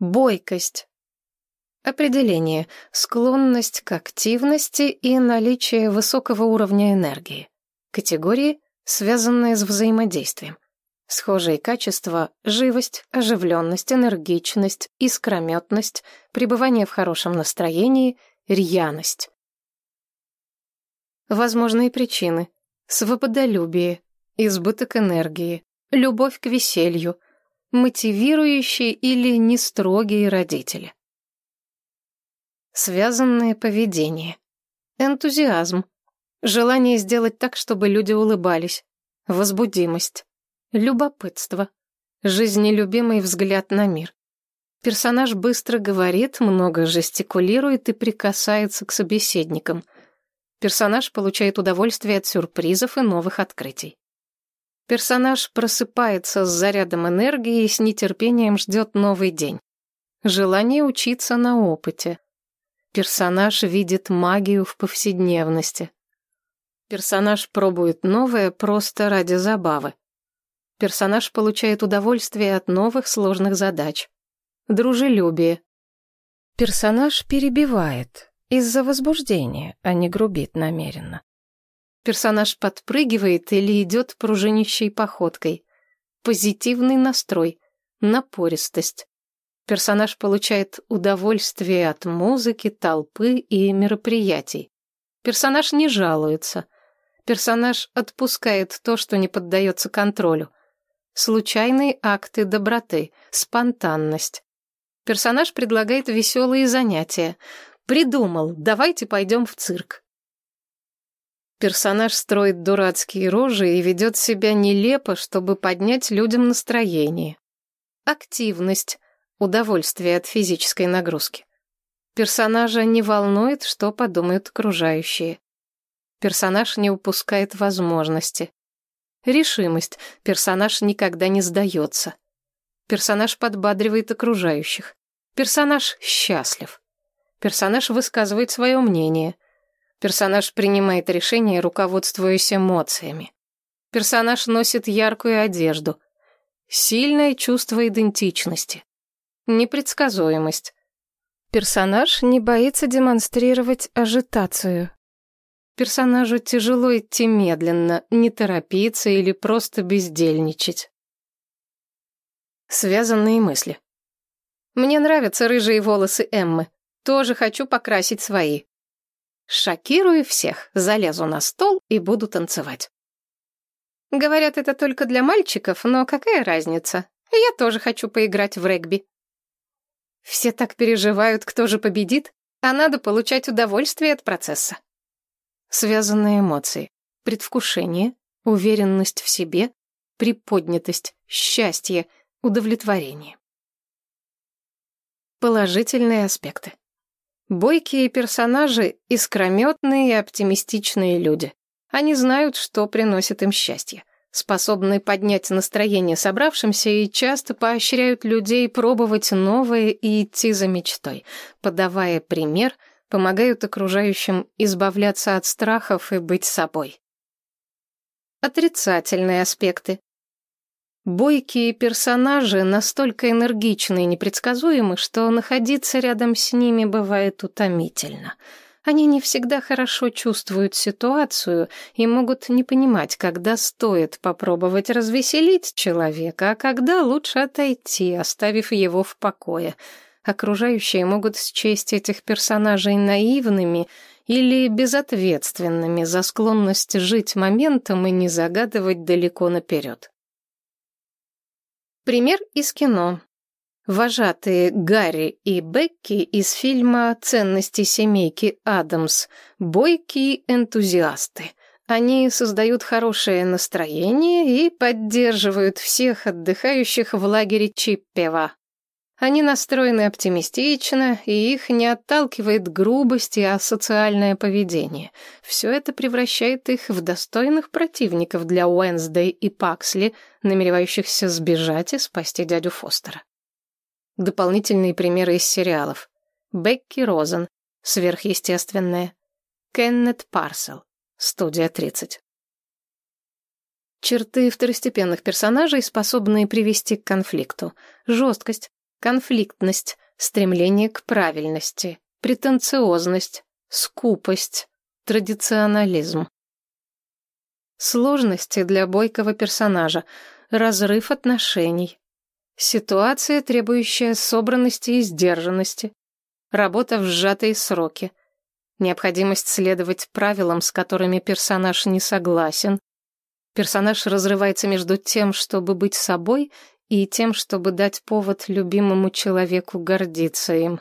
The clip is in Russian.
Бойкость. Определение. Склонность к активности и наличие высокого уровня энергии. Категории, связанные с взаимодействием. Схожие качества – живость, оживленность, энергичность, искрометность, пребывание в хорошем настроении, рьяность. Возможные причины – свободолюбие, избыток энергии, любовь к веселью, мотивирующие или нестрогие родители. Связанное поведение. Энтузиазм. Желание сделать так, чтобы люди улыбались. Возбудимость. Любопытство. Жизнелюбимый взгляд на мир. Персонаж быстро говорит, много жестикулирует и прикасается к собеседникам. Персонаж получает удовольствие от сюрпризов и новых открытий. Персонаж просыпается с зарядом энергии и с нетерпением ждет новый день. Желание учиться на опыте. Персонаж видит магию в повседневности. Персонаж пробует новое просто ради забавы. Персонаж получает удовольствие от новых сложных задач. Дружелюбие. Персонаж перебивает из-за возбуждения, а не грубит намеренно. Персонаж подпрыгивает или идет пружинищей походкой. Позитивный настрой, напористость. Персонаж получает удовольствие от музыки, толпы и мероприятий. Персонаж не жалуется. Персонаж отпускает то, что не поддается контролю. Случайные акты доброты, спонтанность. Персонаж предлагает веселые занятия. Придумал, давайте пойдем в цирк. Персонаж строит дурацкие рожи и ведет себя нелепо, чтобы поднять людям настроение. Активность, удовольствие от физической нагрузки. Персонажа не волнует, что подумают окружающие. Персонаж не упускает возможности. Решимость. Персонаж никогда не сдается. Персонаж подбадривает окружающих. Персонаж счастлив. Персонаж высказывает свое мнение. Персонаж принимает решения, руководствуясь эмоциями. Персонаж носит яркую одежду. Сильное чувство идентичности. Непредсказуемость. Персонаж не боится демонстрировать ажитацию. Персонажу тяжело идти медленно, не торопиться или просто бездельничать. Связанные мысли. Мне нравятся рыжие волосы Эммы. Тоже хочу покрасить свои. Шокирую всех, залезу на стол и буду танцевать. Говорят, это только для мальчиков, но какая разница? Я тоже хочу поиграть в регби. Все так переживают, кто же победит, а надо получать удовольствие от процесса. Связанные эмоции. Предвкушение, уверенность в себе, приподнятость, счастье, удовлетворение. Положительные аспекты. Бойкие персонажи — искрометные и оптимистичные люди. Они знают, что приносит им счастье. Способны поднять настроение собравшимся и часто поощряют людей пробовать новое и идти за мечтой, подавая пример — помогают окружающим избавляться от страхов и быть собой. Отрицательные аспекты. Бойкие персонажи настолько энергичны и непредсказуемы, что находиться рядом с ними бывает утомительно. Они не всегда хорошо чувствуют ситуацию и могут не понимать, когда стоит попробовать развеселить человека, а когда лучше отойти, оставив его в покое — Окружающие могут счесть этих персонажей наивными или безответственными за склонность жить моментом и не загадывать далеко наперед. Пример из кино. Вожатые Гарри и Бекки из фильма «Ценности семейки Адамс» — бойкие энтузиасты. Они создают хорошее настроение и поддерживают всех отдыхающих в лагере Чиппева. Они настроены оптимистично, и их не отталкивает грубость и асоциальное поведение. Все это превращает их в достойных противников для Уэнсдей и Паксли, намеревающихся сбежать и спасти дядю Фостера. Дополнительные примеры из сериалов. Бекки Розен, сверхъестественное. Кеннет Парсел, студия 30. Черты второстепенных персонажей, способные привести к конфликту. Жесткость, конфликтность, стремление к правильности, претенциозность, скупость, традиционализм. Сложности для бойкого персонажа, разрыв отношений, ситуация, требующая собранности и сдержанности, работа в сжатые сроки, необходимость следовать правилам, с которыми персонаж не согласен. Персонаж разрывается между тем, чтобы быть собой, и тем, чтобы дать повод любимому человеку гордиться им.